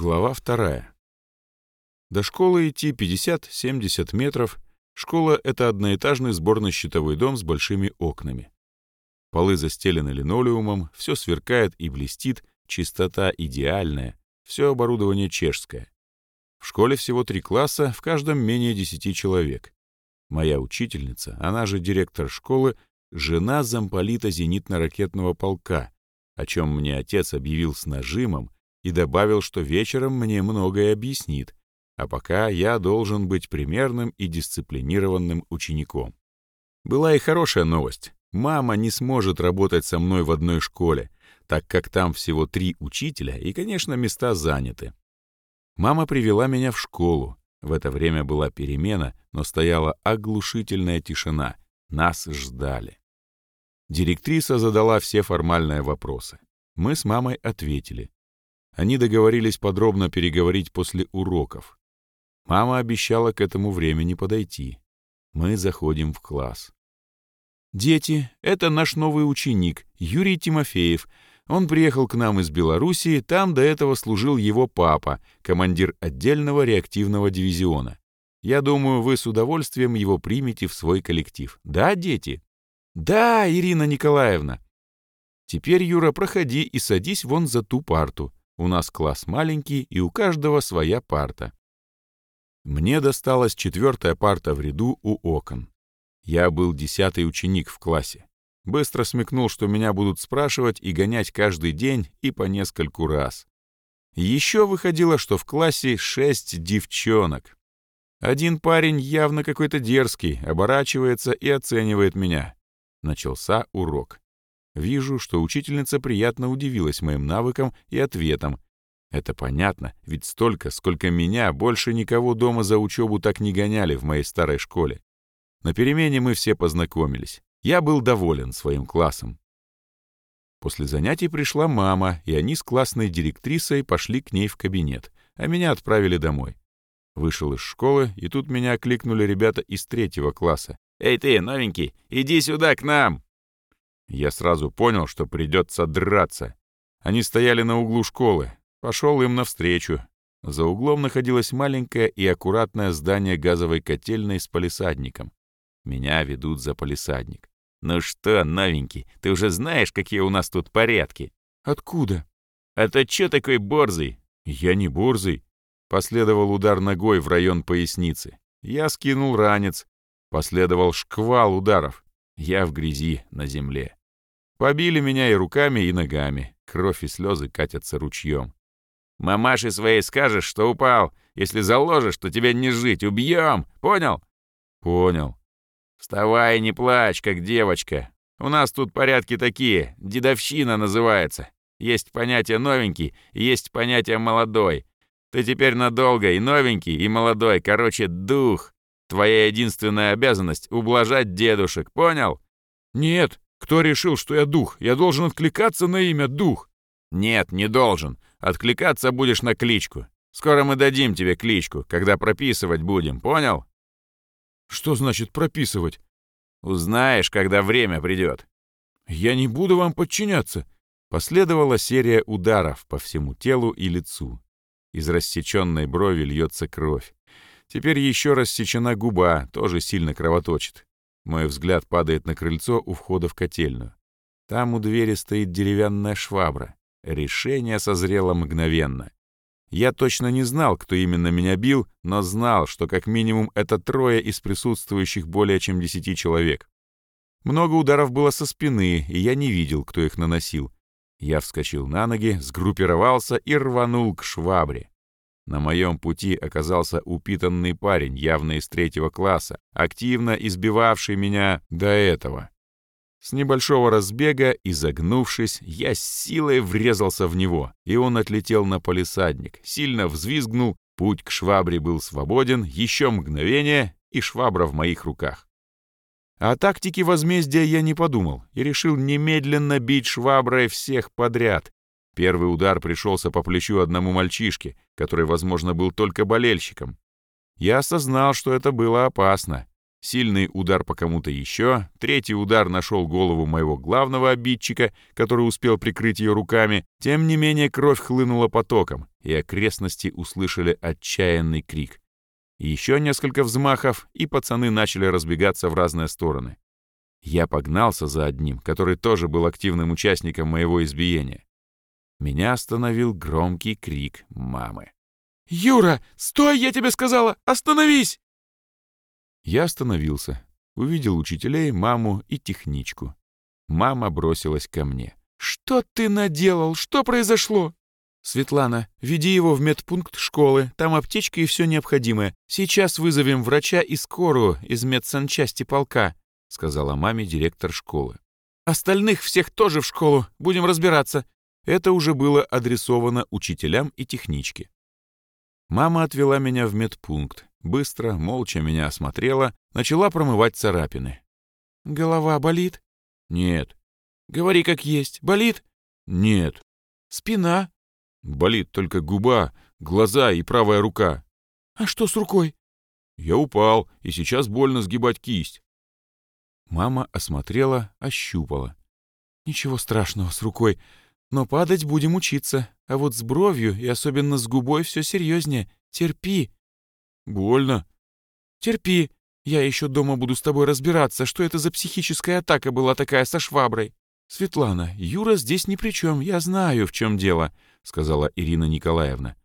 Глава вторая. До школы идти 50-70 метров. Школа — это одноэтажный сборно-щитовой дом с большими окнами. Полы застелены линолеумом, все сверкает и блестит, чистота идеальная, все оборудование чешское. В школе всего три класса, в каждом менее 10 человек. Моя учительница, она же директор школы, жена замполита зенитно-ракетного полка, о чем мне отец объявил с нажимом и добавил, что вечером мне многое объяснит, а пока я должен быть примерным и дисциплинированным учеником. Была и хорошая новость. Мама не сможет работать со мной в одной школе, так как там всего три учителя и, конечно, места заняты. Мама привела меня в школу. В это время была перемена, но стояла оглушительная тишина. Нас ждали. Директриса задала все формальные вопросы. Мы с мамой ответили. Они договорились подробно переговорить после уроков. Мама обещала к этому времени подойти. Мы заходим в класс. «Дети, это наш новый ученик, Юрий Тимофеев. Он приехал к нам из Белоруссии, там до этого служил его папа, командир отдельного реактивного дивизиона. Я думаю, вы с удовольствием его примете в свой коллектив. Да, дети?» «Да, Ирина Николаевна!» «Теперь, Юра, проходи и садись вон за ту парту. У нас класс маленький, и у каждого своя парта». Мне досталась четвертая парта в ряду у окон. Я был десятый ученик в классе. Быстро смекнул, что меня будут спрашивать и гонять каждый день и по нескольку раз. Еще выходило, что в классе шесть девчонок. Один парень явно какой-то дерзкий, оборачивается и оценивает меня. Начался урок. Вижу, что учительница приятно удивилась моим навыкам и ответам. Это понятно, ведь столько, сколько меня, больше никого дома за учебу так не гоняли в моей старой школе. На перемене мы все познакомились. Я был доволен своим классом. После занятий пришла мама, и они с классной директрисой пошли к ней в кабинет, а меня отправили домой. Вышел из школы, и тут меня окликнули ребята из третьего класса. «Эй ты, новенький, иди сюда к нам!» Я сразу понял, что придется драться. Они стояли на углу школы. Пошел им навстречу. За углом находилось маленькое и аккуратное здание газовой котельной с полисадником. Меня ведут за полисадник. «Ну что, новенький, ты уже знаешь, какие у нас тут порядки?» «Откуда?» «А то чё такой борзый?» «Я не борзый». Последовал удар ногой в район поясницы. Я скинул ранец. Последовал шквал ударов. Я в грязи на земле. Побили меня и руками, и ногами. Кровь и слезы катятся ручьем. «Мамаше своей скажешь, что упал. Если заложишь, то тебя не жить. Убьем. Понял?» «Понял». «Вставай, не плачь, как девочка. У нас тут порядки такие, дедовщина называется. Есть понятие новенький, есть понятие молодой. Ты теперь надолго и новенький, и молодой, короче, дух. Твоя единственная обязанность — ублажать дедушек, понял?» «Нет, кто решил, что я дух? Я должен откликаться на имя дух». «Нет, не должен. Откликаться будешь на кличку. Скоро мы дадим тебе кличку, когда прописывать будем, понял?» «Что значит прописывать?» «Узнаешь, когда время придет». «Я не буду вам подчиняться». Последовала серия ударов по всему телу и лицу. Из рассеченной брови льется кровь. Теперь еще рассечена губа, тоже сильно кровоточит. Мой взгляд падает на крыльцо у входа в котельную. Там у двери стоит деревянная швабра. Решение созрело мгновенно. Я точно не знал, кто именно меня бил, но знал, что как минимум это трое из присутствующих более чем десяти человек. Много ударов было со спины, и я не видел, кто их наносил. Я вскочил на ноги, сгруппировался и рванул к швабре. На моем пути оказался упитанный парень, явно из третьего класса, активно избивавший меня до этого. С небольшого разбега, изогнувшись, я с силой врезался в него, и он отлетел на полисадник, сильно взвизгнул, путь к швабре был свободен, еще мгновение, и швабра в моих руках. О тактике возмездия я не подумал и решил немедленно бить шваброй всех подряд. Первый удар пришелся по плечу одному мальчишке, который, возможно, был только болельщиком. Я осознал, что это было опасно. Сильный удар по кому-то еще, третий удар нашел голову моего главного обидчика, который успел прикрыть ее руками. Тем не менее, кровь хлынула потоком, и окрестности услышали отчаянный крик. Еще несколько взмахов, и пацаны начали разбегаться в разные стороны. Я погнался за одним, который тоже был активным участником моего избиения. Меня остановил громкий крик мамы. «Юра, стой, я тебе сказала! Остановись!» Я остановился, увидел учителей, маму и техничку. Мама бросилась ко мне. «Что ты наделал? Что произошло?» «Светлана, веди его в медпункт школы, там аптечка и все необходимое. Сейчас вызовем врача и скорую из медсанчасти полка», сказала маме директор школы. «Остальных всех тоже в школу, будем разбираться». Это уже было адресовано учителям и техничке. Мама отвела меня в медпункт, быстро, молча меня осмотрела, начала промывать царапины. «Голова болит?» «Нет». «Говори как есть. Болит?» «Нет». «Спина?» «Болит только губа, глаза и правая рука». «А что с рукой?» «Я упал, и сейчас больно сгибать кисть». Мама осмотрела, ощупала. «Ничего страшного с рукой. Но падать будем учиться. А вот с бровью и особенно с губой все серьезнее. Терпи. Больно. Терпи. Я еще дома буду с тобой разбираться, что это за психическая атака была такая со шваброй. Светлана, Юра здесь ни при чем, я знаю, в чем дело, сказала Ирина Николаевна.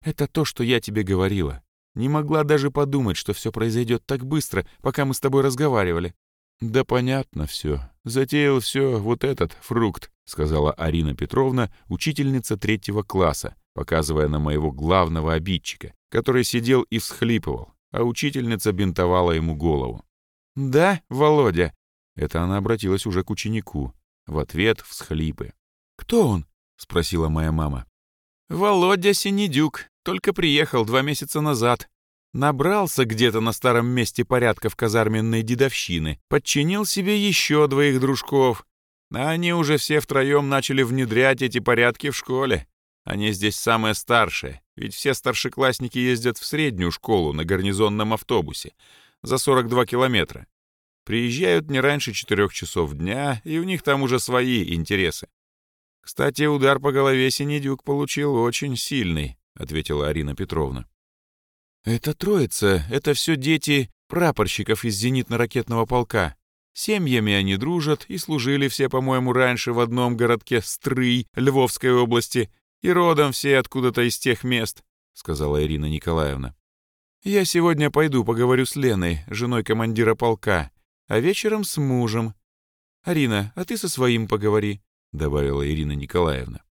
Это то, что я тебе говорила. Не могла даже подумать, что все произойдет так быстро, пока мы с тобой разговаривали. Да понятно все. Затеял все вот этот фрукт, сказала Арина Петровна, учительница третьего класса, показывая на моего главного обидчика, который сидел и всхлипывал, а учительница бинтовала ему голову. «Да, Володя?» Это она обратилась уже к ученику. В ответ всхлипы. «Кто он?» — спросила моя мама. «Володя Синедюк. Только приехал два месяца назад. Набрался где-то на старом месте порядков казарменной дедовщины, подчинил себе еще двоих дружков, а они уже все втроем начали внедрять эти порядки в школе. Они здесь самые старшие, ведь все старшеклассники ездят в среднюю школу на гарнизонном автобусе за 42 километра. Приезжают не раньше четырех часов дня, и у них там уже свои интересы. «Кстати, удар по голове Синедюк получил очень сильный», — ответила Арина Петровна. «Это троица, это все дети прапорщиков из зенитно-ракетного полка. Семьями они дружат и служили все, по-моему, раньше в одном городке Стрый Львовской области, и родом все откуда-то из тех мест», — сказала Ирина Николаевна. «Я сегодня пойду поговорю с Леной, женой командира полка, а вечером с мужем. Арина, а ты со своим поговори», — добавила Ирина Николаевна.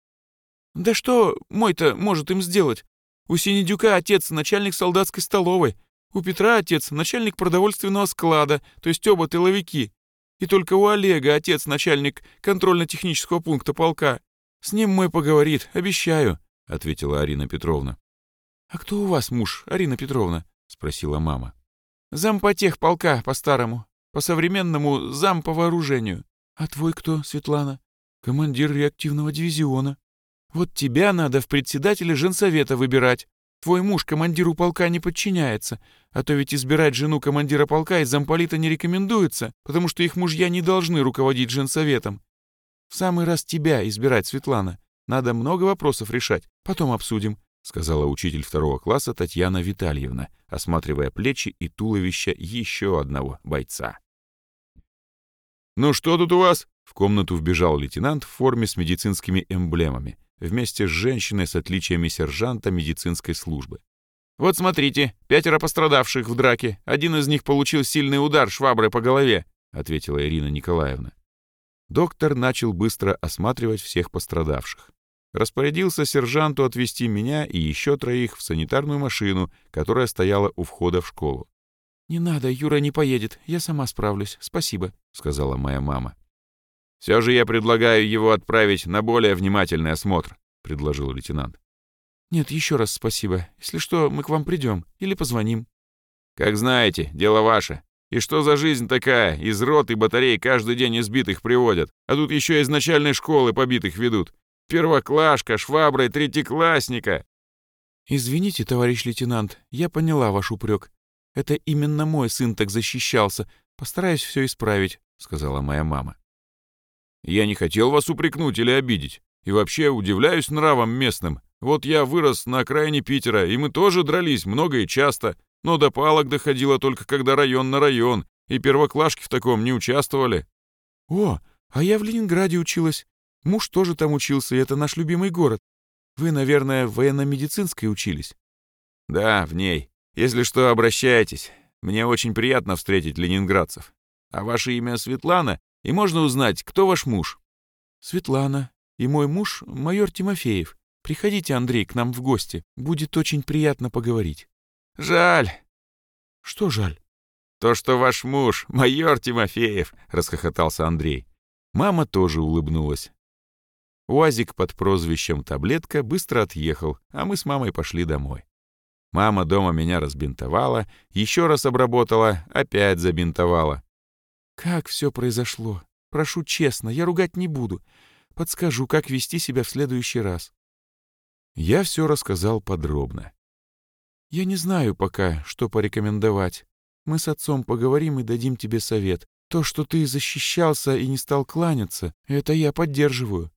«Да что мой-то может им сделать? У Синедюка отец начальник солдатской столовой, у Петра отец начальник продовольственного склада, то есть оба тыловики. И только у Олега отец начальник контрольно-технического пункта полка. С ним мой поговорит, обещаю», — ответила Арина Петровна. «А кто у вас муж, Арина Петровна?» — спросила мама. «Зампотех полка по-старому, по-современному зам по вооружению. А твой кто, Светлана? Командир реактивного дивизиона. Вот тебя надо в председателя женсовета выбирать. Твой муж командиру полка не подчиняется, а то ведь избирать жену командира полка из замполита не рекомендуется, потому что их мужья не должны руководить женсоветом. В самый раз тебя избирать, Светлана. Надо много вопросов решать, потом обсудим», сказала учитель второго класса Татьяна Витальевна, осматривая плечи и туловище еще одного бойца. «Ну что тут у вас?» В комнату вбежал лейтенант в форме с медицинскими эмблемами вместе с женщиной с отличиями сержанта медицинской службы. «Вот смотрите, пятеро пострадавших в драке. Один из них получил сильный удар шваброй по голове», — ответила Ирина Николаевна. Доктор начал быстро осматривать всех пострадавших. Распорядился сержанту отвезти меня и еще троих в санитарную машину, которая стояла у входа в школу. «Не надо, Юра не поедет, я сама справлюсь, спасибо», — сказала моя мама. «Все же я предлагаю его отправить на более внимательный осмотр», — предложил лейтенант. «Нет, еще раз спасибо. Если что, мы к вам придем или позвоним». «Как знаете, дело ваше. И что за жизнь такая? Из рот и батарей каждый день избитых приводят, а тут еще из начальной школы побитых ведут. Первоклашка, швабра и третьеклассника». «Извините, товарищ лейтенант, я поняла ваш упрек. Это именно мой сын так защищался. Постараюсь все исправить», — сказала моя мама. «Я не хотел вас упрекнуть или обидеть. И вообще удивляюсь нравам местным. Вот я вырос на окраине Питера, и мы тоже дрались много и часто, но до палок доходило только когда район на район, и первоклашки в таком не участвовали». «О, а я в Ленинграде училась. Муж тоже там учился, и это наш любимый город. Вы, наверное, в военно-медицинской учились?» «Да, в ней. Если что, обращайтесь. Мне очень приятно встретить ленинградцев. А ваше имя Светлана, и можно узнать, кто ваш муж?» «Светлана. И мой муж — майор Тимофеев. Приходите, Андрей, к нам в гости. Будет очень приятно поговорить». «Жаль». «Что жаль?» «То, что ваш муж, майор Тимофеев», — расхохотался Андрей. Мама тоже улыбнулась. Уазик под прозвищем «Таблетка» быстро отъехал, а мы с мамой пошли домой. Мама дома меня разбинтовала, еще раз обработала, опять забинтовала. «Как все произошло? Прошу честно, я ругать не буду. Подскажу, как вести себя в следующий раз». Я все рассказал подробно. «Я не знаю пока, что порекомендовать. Мы с отцом поговорим и дадим тебе совет. То, что ты защищался и не стал кланяться, это я поддерживаю.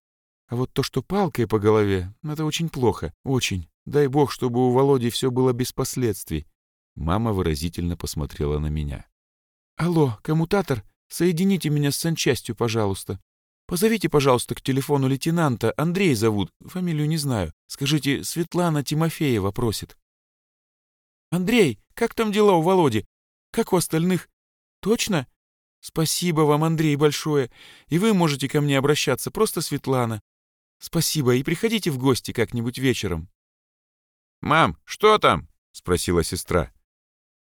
А вот то, что палкой по голове, это очень плохо, очень. Дай бог, чтобы у Володи все было без последствий. Мама выразительно посмотрела на меня. «Алло, коммутатор, соедините меня с санчастью, пожалуйста. Позовите, пожалуйста, к телефону лейтенанта. Андрей зовут, фамилию не знаю. Скажите, Светлана Тимофеева просит». «Андрей, как там дела у Володи? Как у остальных? Точно? Спасибо вам, Андрей, большое. И вы можете ко мне обращаться, просто Светлана. Спасибо, и приходите в гости как-нибудь вечером. «Мам, что там?» — спросила сестра.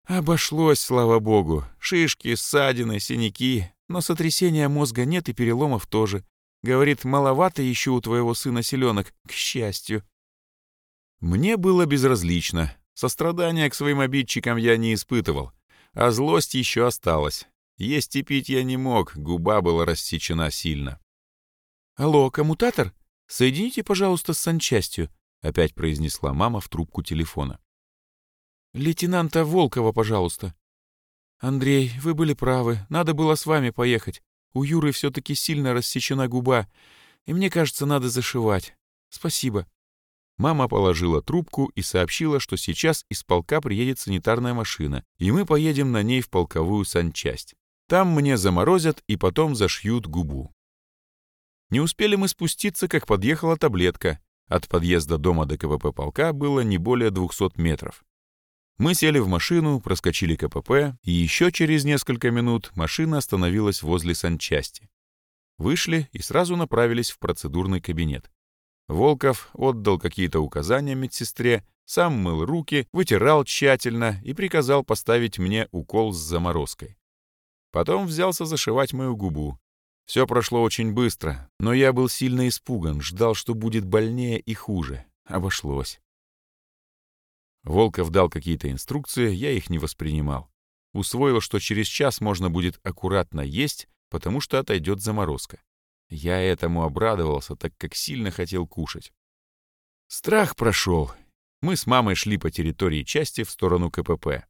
Обошлось, слава богу. Шишки, ссадины, синяки. Но сотрясения мозга нет и переломов тоже. Говорит, маловато еще у твоего сына селенок, к счастью. Мне было безразлично. Сострадания к своим обидчикам я не испытывал. А злость еще осталась. Есть и пить я не мог, губа была рассечена сильно. «Алло, коммутатор? Соедините, пожалуйста, с санчастью», — опять произнесла мама в трубку телефона. «Лейтенанта Волкова, пожалуйста». «Андрей, вы были правы, надо было с вами поехать. У Юры все-таки сильно рассечена губа, и мне кажется, надо зашивать. Спасибо». Мама положила трубку и сообщила, что сейчас из полка приедет санитарная машина, и мы поедем на ней в полковую санчасть. Там мне заморозят и потом зашьют губу. Не успели мы спуститься, как подъехала таблетка. От подъезда дома до КВП полка было не более 200 метров. Мы сели в машину, проскочили КПП, и еще через несколько минут машина остановилась возле санчасти. Вышли и сразу направились в процедурный кабинет. Волков отдал какие-то указания медсестре, сам мыл руки, вытирал тщательно и приказал поставить мне укол с заморозкой. Потом взялся зашивать мою губу. Все прошло очень быстро, но я был сильно испуган, ждал, что будет больнее и хуже. Обошлось. Волков дал какие-то инструкции, я их не воспринимал. Усвоил, что через час можно будет аккуратно есть, потому что отойдет заморозка. Я этому обрадовался, так как сильно хотел кушать. Страх прошел. Мы с мамой шли по территории части в сторону КПП.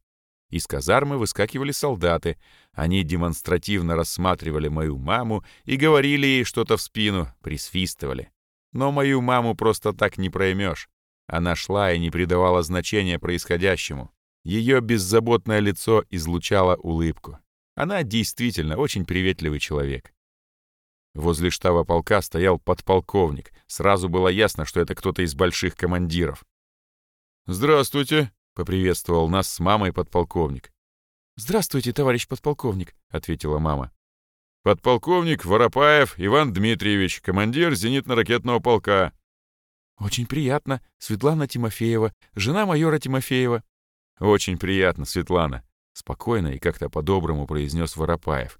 Из казармы выскакивали солдаты. Они демонстративно рассматривали мою маму и говорили ей что-то в спину, присвистывали. Но мою маму просто так не проймешь. Она шла и не придавала значения происходящему. Ее беззаботное лицо излучало улыбку. Она действительно очень приветливый человек. Возле штаба полка стоял подполковник. Сразу было ясно, что это кто-то из больших командиров. «Здравствуйте», — поприветствовал нас с мамой подполковник. «Здравствуйте, товарищ подполковник», — ответила мама. «Подполковник Воропаев Иван Дмитриевич, командир зенитно-ракетного полка». «Очень приятно. Светлана Тимофеева, жена майора Тимофеева». «Очень приятно, Светлана», — спокойно и как-то по-доброму произнес Воропаев.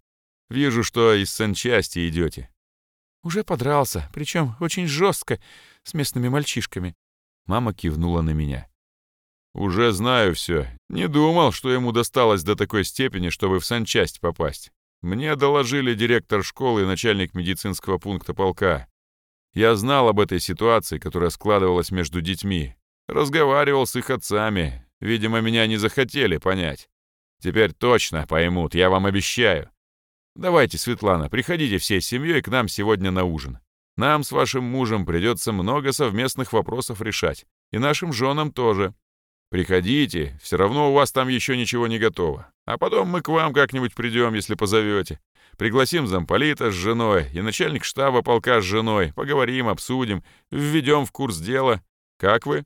Вижу, что из санчасти идете. Уже подрался, причем очень жестко, с местными мальчишками. Мама кивнула на меня. Уже знаю все. Не думал, что ему досталось до такой степени, чтобы в санчасть попасть. Мне доложили директор школы и начальник медицинского пункта полка. Я знал об этой ситуации, которая складывалась между детьми. Разговаривал с их отцами. Видимо, меня не захотели понять. Теперь точно поймут, я вам обещаю. Давайте, Светлана, приходите всей семьей к нам сегодня на ужин. Нам с вашим мужем придется много совместных вопросов решать. И нашим женам тоже. Приходите, все равно у вас там еще ничего не готово. А потом мы к вам как-нибудь придем, если позовете. Пригласим замполита с женой и начальник штаба полка с женой. Поговорим, обсудим, введем в курс дела. Как вы?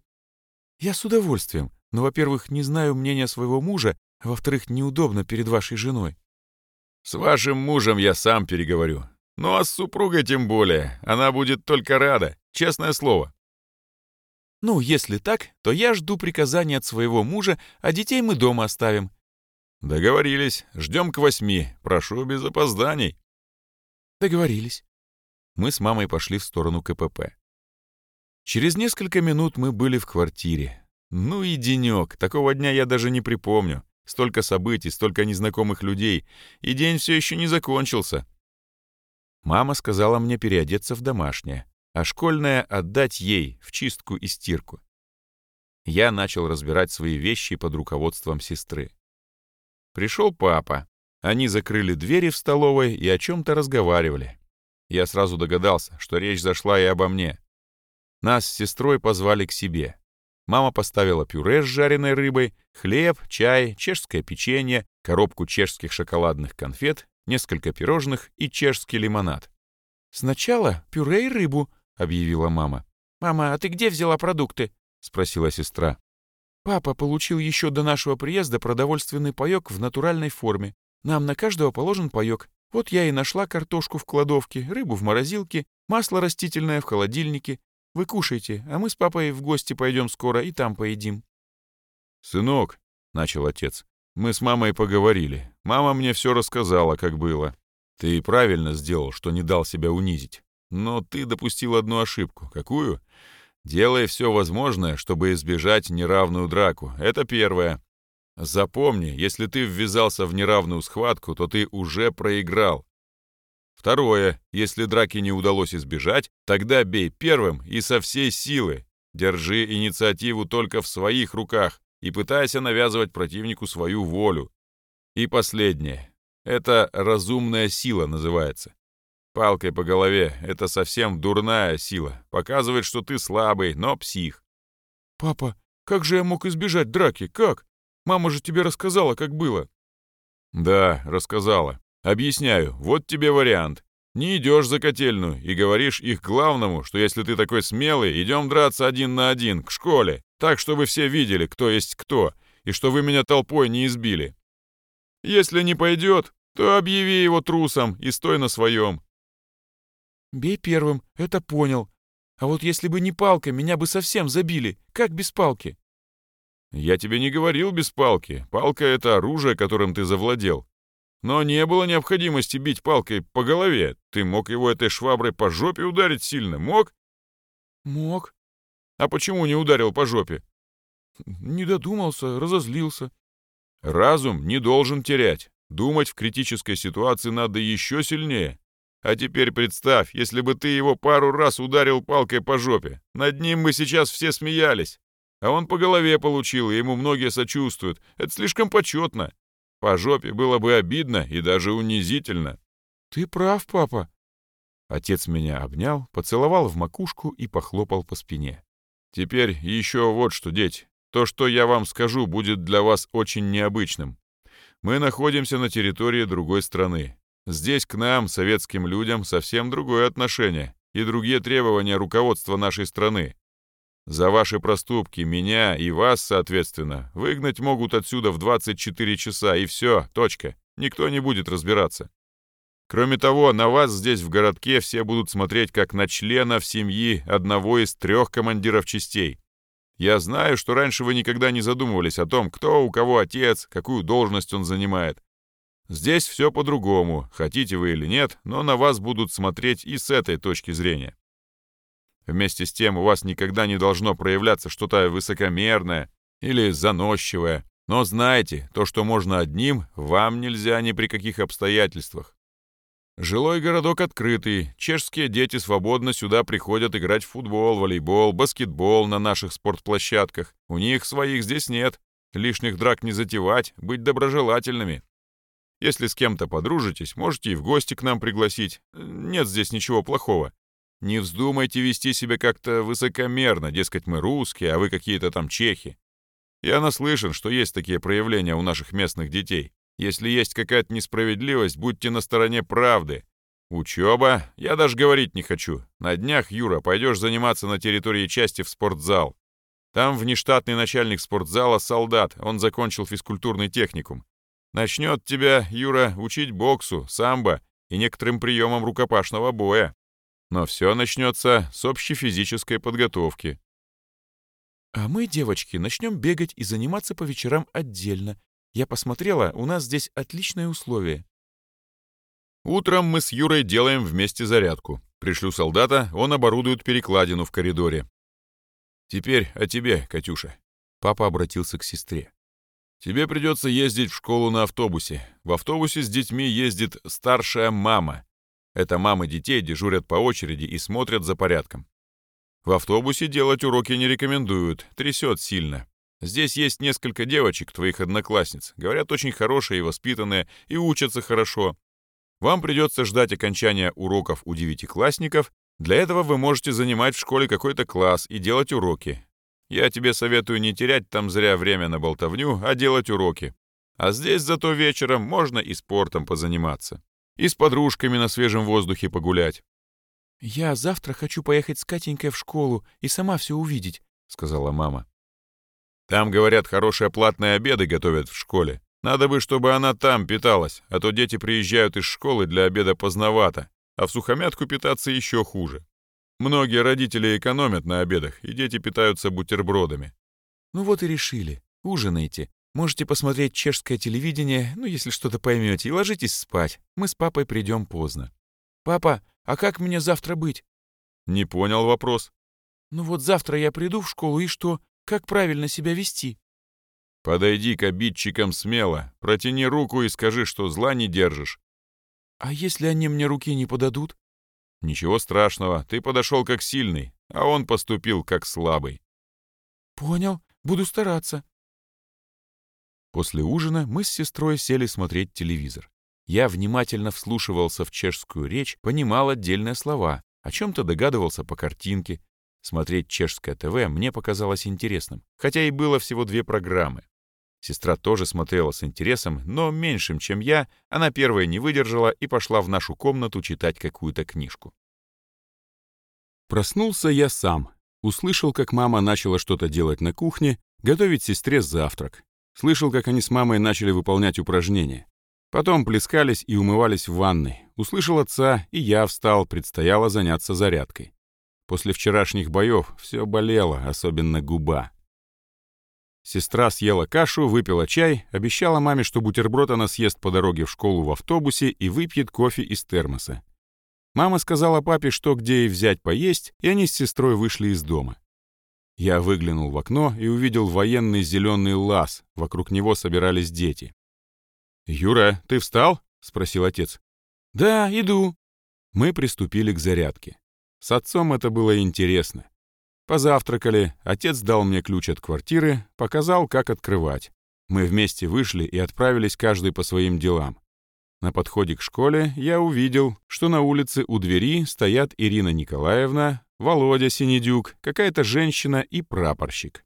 Я с удовольствием. Но, во-первых, не знаю мнения своего мужа, а во-вторых, неудобно перед вашей женой. С вашим мужем я сам переговорю. Ну а с супругой тем более. Она будет только рада, честное слово. Ну, если так, то я жду приказания от своего мужа, а детей мы дома оставим. Договорились. Ждем к восьми. Прошу без опозданий. Договорились. Мы с мамой пошли в сторону КПП. Через несколько минут мы были в квартире. Ну и денек. Такого дня я даже не припомню. Столько событий, столько незнакомых людей. И день все еще не закончился. Мама сказала мне переодеться в домашнее а школьное отдать ей в чистку и стирку. Я начал разбирать свои вещи под руководством сестры. Пришел папа. Они закрыли двери в столовой и о чем-то разговаривали. Я сразу догадался, что речь зашла и обо мне. Нас с сестрой позвали к себе. Мама поставила пюре с жареной рыбой, хлеб, чай, чешское печенье, коробку чешских шоколадных конфет, несколько пирожных и чешский лимонад. «Сначала пюре и рыбу», — объявила мама. «Мама, а ты где взяла продукты?» — спросила сестра. «Папа получил еще до нашего приезда продовольственный паёк в натуральной форме. Нам на каждого положен паёк. Вот я и нашла картошку в кладовке, рыбу в морозилке, масло растительное в холодильнике. Вы кушайте, а мы с папой в гости пойдем скоро и там поедим». «Сынок», — начал отец, — «мы с мамой поговорили. Мама мне все рассказала, как было. Ты правильно сделал, что не дал себя унизить. Но ты допустил одну ошибку. Какую? Делай все возможное, чтобы избежать неравную драку. Это первое. Запомни, если ты ввязался в неравную схватку, то ты уже проиграл. Второе. Если драки не удалось избежать, тогда бей первым и со всей силы. Держи инициативу только в своих руках и пытайся навязывать противнику свою волю. И последнее. Это разумная сила называется. Палкой по голове — это совсем дурная сила. Показывает, что ты слабый, но псих. «Папа, как же я мог избежать драки? Как? Мама же тебе рассказала, как было». «Да, рассказала. Объясняю. Вот тебе вариант. Не идешь за котельную и говоришь их главному, что если ты такой смелый, идем драться один на один к школе, так, чтобы все видели, кто есть кто, и что вы меня толпой не избили. Если не пойдет, то объяви его трусом и стой на своем. «Бей первым, это понял. А вот если бы не палка, меня бы совсем забили. Как без палки?» «Я тебе не говорил без палки. Палка — это оружие, которым ты завладел. Но не было необходимости бить палкой по голове. Ты мог его этой шваброй по жопе ударить сильно. Мог?» «Мог». «А почему не ударил по жопе?» «Не додумался, разозлился». «Разум не должен терять. Думать в критической ситуации надо еще сильнее. А теперь представь, если бы ты его пару раз ударил палкой по жопе. Над ним мы сейчас все смеялись. А он по голове получил, и ему многие сочувствуют. Это слишком почетно. По жопе было бы обидно и даже унизительно. Ты прав, папа. Отец меня обнял, поцеловал в макушку и похлопал по спине. Теперь еще вот что, дети. То, что я вам скажу, будет для вас очень необычным. Мы находимся на территории другой страны. Здесь к нам, советским людям, совсем другое отношение и другие требования руководства нашей страны. За ваши проступки меня и вас, соответственно, выгнать могут отсюда в 24 часа, и все, точка. Никто не будет разбираться. Кроме того, на вас здесь в городке все будут смотреть как на членов семьи одного из трех командиров частей. Я знаю, что раньше вы никогда не задумывались о том, кто у кого отец, какую должность он занимает. Здесь все по-другому, хотите вы или нет, но на вас будут смотреть и с этой точки зрения. Вместе с тем у вас никогда не должно проявляться что-то высокомерное или заносчивое. Но знайте, то, что можно одним, вам нельзя ни при каких обстоятельствах. Жилой городок открытый, чешские дети свободно сюда приходят играть в футбол, волейбол, баскетбол на наших спортплощадках. У них своих здесь нет. Лишних драк не затевать, быть доброжелательными. Если с кем-то подружитесь, можете и в гости к нам пригласить. Нет здесь ничего плохого. Не вздумайте вести себя как-то высокомерно, дескать, мы русские, а вы какие-то там чехи. Я наслышан, что есть такие проявления у наших местных детей. Если есть какая-то несправедливость, будьте на стороне правды. Учеба? Я даже говорить не хочу. На днях, Юра, пойдешь заниматься на территории части в спортзал. Там внештатный начальник спортзала солдат, он закончил физкультурный техникум. Начнет тебя, Юра, учить боксу, самбо и некоторым приемам рукопашного боя. Но все начнется с общей физической подготовки. А мы, девочки, начнем бегать и заниматься по вечерам отдельно. Я посмотрела, у нас здесь отличные условия. Утром мы с Юрой делаем вместе зарядку. Пришлю солдата, он оборудует перекладину в коридоре. Теперь о тебе, Катюша. Папа обратился к сестре. Тебе придется ездить в школу на автобусе. В автобусе с детьми ездит старшая мама. Это мамы детей дежурят по очереди и смотрят за порядком. В автобусе делать уроки не рекомендуют, трясет сильно. Здесь есть несколько девочек, твоих одноклассниц. Говорят, очень хорошие и воспитанные, и учатся хорошо. Вам придется ждать окончания уроков у девятиклассников. Для этого вы можете занимать в школе какой-то класс и делать уроки. Я тебе советую не терять там зря время на болтовню, а делать уроки. А здесь зато вечером можно и спортом позаниматься. И с подружками на свежем воздухе погулять. «Я завтра хочу поехать с Катенькой в школу и сама все увидеть», — сказала мама. «Там, говорят, хорошие платные обеды готовят в школе. Надо бы, чтобы она там питалась, а то дети приезжают из школы для обеда поздновато, а в сухомятку питаться еще хуже. Многие родители экономят на обедах, и дети питаются бутербродами». «Ну вот и решили. Ужинайте. Можете посмотреть чешское телевидение, ну, если что-то поймете, и ложитесь спать. Мы с папой придем поздно». «Папа, а как мне завтра быть?» «Не понял вопрос». «Ну вот завтра я приду в школу, и что? Как правильно себя вести?» «Подойди к обидчикам смело, протяни руку и скажи, что зла не держишь». «А если они мне руки не подадут?» «Ничего страшного, ты подошел как сильный, а он поступил как слабый». «Понял, буду стараться». После ужина мы с сестрой сели смотреть телевизор. Я внимательно вслушивался в чешскую речь, понимал отдельные слова, о чем-то догадывался по картинке. Смотреть чешское ТВ мне показалось интересным, хотя и было всего две программы. Сестра тоже смотрела с интересом, но меньшим, чем я, она первая не выдержала и пошла в нашу комнату читать какую-то книжку. Проснулся я сам. Услышал, как мама начала что-то делать на кухне, готовить сестре завтрак. Слышал, как они с мамой начали выполнять упражнения. Потом плескались и умывались в ванной. Услышал отца, и я встал, предстояло заняться зарядкой. После вчерашних боев все болело, особенно губа. Сестра съела кашу, выпила чай, обещала маме, что бутерброд она съест по дороге в школу в автобусе и выпьет кофе из термоса. Мама сказала папе, что где ей взять поесть, и они с сестрой вышли из дома. Я выглянул в окно и увидел военный зеленый лаз, вокруг него собирались дети. «Юра, ты встал?» — спросил отец. «Да, иду». Мы приступили к зарядке. С отцом это было интересно. Позавтракали, отец дал мне ключ от квартиры, показал, как открывать. Мы вместе вышли и отправились каждый по своим делам. На подходе к школе я увидел, что на улице у двери стоят Ирина Николаевна, Володя Синедюк, какая-то женщина и прапорщик.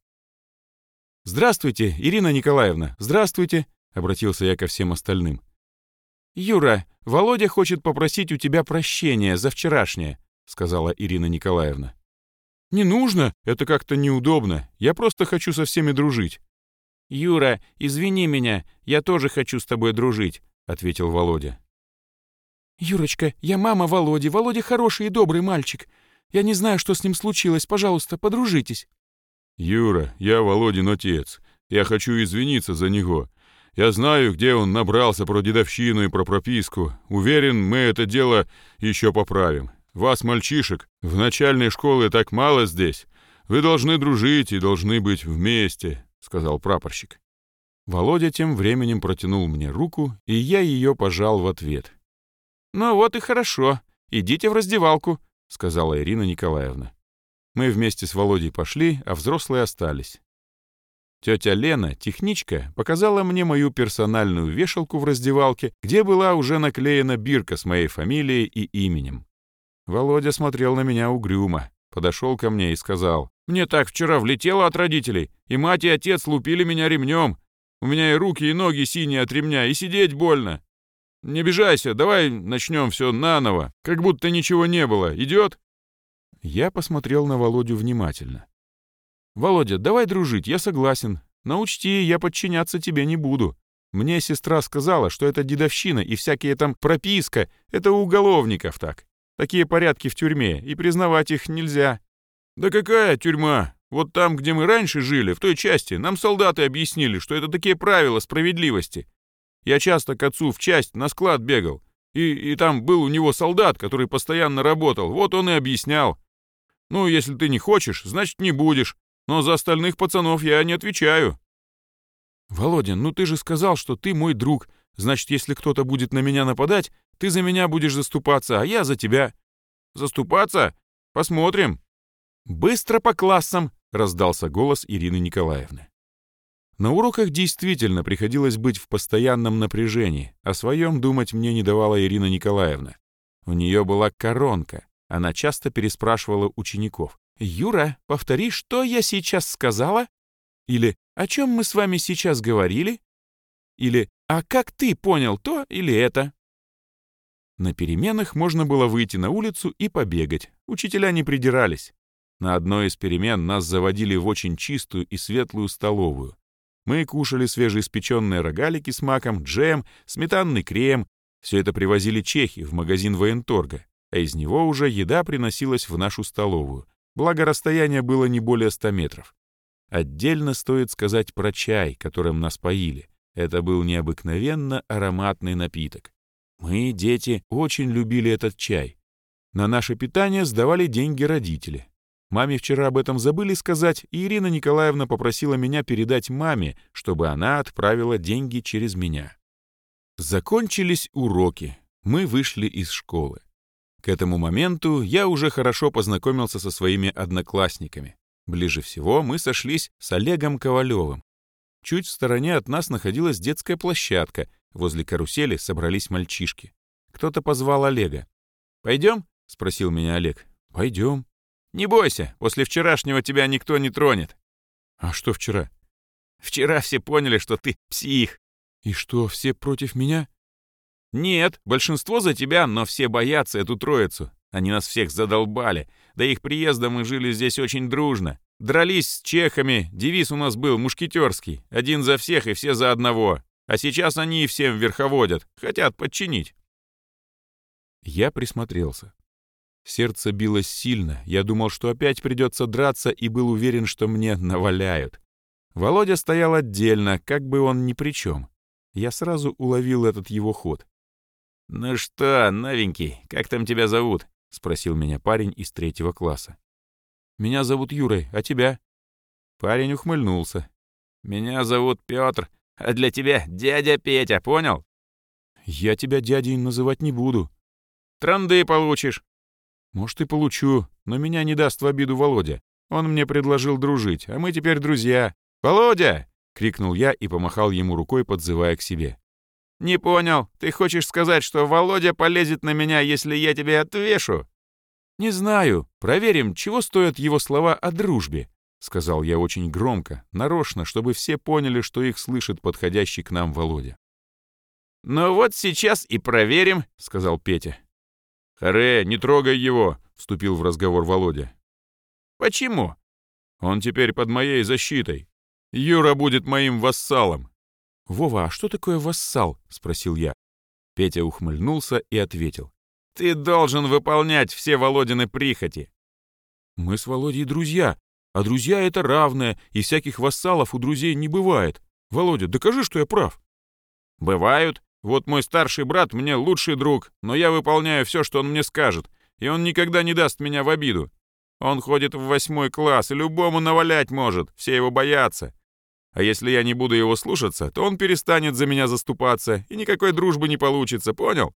«Здравствуйте, Ирина Николаевна, здравствуйте!» Обратился я ко всем остальным. «Юра, Володя хочет попросить у тебя прощения за вчерашнее», сказала Ирина Николаевна. «Не нужно, это как-то неудобно. Я просто хочу со всеми дружить». «Юра, извини меня, я тоже хочу с тобой дружить», ответил Володя. «Юрочка, я мама Володи. Володя хороший и добрый мальчик. Я не знаю, что с ним случилось. Пожалуйста, подружитесь». «Юра, я Володин отец. Я хочу извиниться за него. Я знаю, где он набрался про дедовщину и про прописку. Уверен, мы это дело еще поправим. Вас, мальчишек, в начальной школе так мало здесь. Вы должны дружить и должны быть вместе», — сказал прапорщик. Володя тем временем протянул мне руку, и я ее пожал в ответ. «Ну вот и хорошо. Идите в раздевалку», — сказала Ирина Николаевна. Мы вместе с Володей пошли, а взрослые остались. Тетя Лена, техничка, показала мне мою персональную вешалку в раздевалке, где была уже наклеена бирка с моей фамилией и именем. Володя смотрел на меня угрюмо, подошел ко мне и сказал, «Мне так вчера влетело от родителей, и мать и отец лупили меня ремнем. У меня и руки, и ноги синие от ремня, и сидеть больно. Не обижайся, давай начнем все наново, как будто ничего не было. Идет?» Я посмотрел на Володю внимательно. «Володя, давай дружить, я согласен. Но учти, я подчиняться тебе не буду. Мне сестра сказала, что это дедовщина и всякие там прописка — это у уголовников так. Такие порядки в тюрьме, и признавать их нельзя». «Да какая тюрьма? Вот там, где мы раньше жили, в той части, нам солдаты объяснили, что это такие правила справедливости. Я часто к отцу в часть на склад бегал, и, и там был у него солдат, который постоянно работал, вот он и объяснял. Ну, если ты не хочешь, значит, не будешь но за остальных пацанов я не отвечаю». «Володя, ну ты же сказал, что ты мой друг. Значит, если кто-то будет на меня нападать, ты за меня будешь заступаться, а я за тебя». «Заступаться? Посмотрим». «Быстро по классам!» — раздался голос Ирины Николаевны. На уроках действительно приходилось быть в постоянном напряжении. О своем думать мне не давала Ирина Николаевна. У нее была коронка. Она часто переспрашивала учеников. «Юра, повтори, что я сейчас сказала?» Или «О чем мы с вами сейчас говорили?» Или «А как ты понял то или это?» На переменах можно было выйти на улицу и побегать. Учителя не придирались. На одной из перемен нас заводили в очень чистую и светлую столовую. Мы кушали свежеиспеченные рогалики с маком, джем, сметанный крем. Все это привозили чехи в магазин военторга, а из него уже еда приносилась в нашу столовую. Благо, расстояние было не более 100 метров. Отдельно стоит сказать про чай, которым нас поили. Это был необыкновенно ароматный напиток. Мы, дети, очень любили этот чай. На наше питание сдавали деньги родители. Маме вчера об этом забыли сказать, и Ирина Николаевна попросила меня передать маме, чтобы она отправила деньги через меня. Закончились уроки. Мы вышли из школы. К этому моменту я уже хорошо познакомился со своими одноклассниками. Ближе всего мы сошлись с Олегом Ковалевым. Чуть в стороне от нас находилась детская площадка, возле карусели собрались мальчишки. Кто-то позвал Олега. «Пойдем?» — спросил меня Олег. «Пойдем». «Не бойся, после вчерашнего тебя никто не тронет». «А что вчера?» «Вчера все поняли, что ты псих». «И что, все против меня?» «Нет, большинство за тебя, но все боятся эту троицу. Они нас всех задолбали. До их приезда мы жили здесь очень дружно. Дрались с чехами, девиз у нас был мушкетерский. Один за всех и все за одного. А сейчас они всем верховодят, хотят подчинить». Я присмотрелся. Сердце билось сильно, я думал, что опять придется драться, и был уверен, что мне наваляют. Володя стоял отдельно, как бы он ни при чем. Я сразу уловил этот его ход. «Ну что, новенький, как там тебя зовут?» — спросил меня парень из третьего класса. «Меня зовут Юрой, а тебя?» Парень ухмыльнулся. «Меня зовут Петр, а для тебя дядя Петя, понял?» «Я тебя дядей называть не буду». «Транды получишь». «Может, и получу, но меня не даст в обиду Володя. Он мне предложил дружить, а мы теперь друзья. Володя!» — крикнул я и помахал ему рукой, подзывая к себе. «Не понял. Ты хочешь сказать, что Володя полезет на меня, если я тебе отвешу?» «Не знаю. Проверим, чего стоят его слова о дружбе», — сказал я очень громко, нарочно, чтобы все поняли, что их слышит подходящий к нам Володя. «Ну вот сейчас и проверим», — сказал Петя. «Харе, не трогай его», — вступил в разговор Володя. «Почему?» «Он теперь под моей защитой. Юра будет моим вассалом. «Вова, а что такое вассал?» — спросил я. Петя ухмыльнулся и ответил. «Ты должен выполнять все Володины прихоти». «Мы с Володей друзья, а друзья — это равное, и всяких вассалов у друзей не бывает. Володя, докажи, что я прав». «Бывают. Вот мой старший брат мне лучший друг, но я выполняю все, что он мне скажет, и он никогда не даст меня в обиду. Он ходит в восьмой класс и любому навалять может, все его боятся. А если я не буду его слушаться, то он перестанет за меня заступаться, и никакой дружбы не получится, понял?